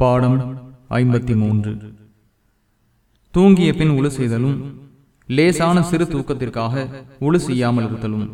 பாடம் ஐம்பத்தி மூன்று. தூங்கிய பின் உழு செய்தலும் லேசான சிறு தூக்கத்திற்காக உழு செய்யாமல் இருத்தலும்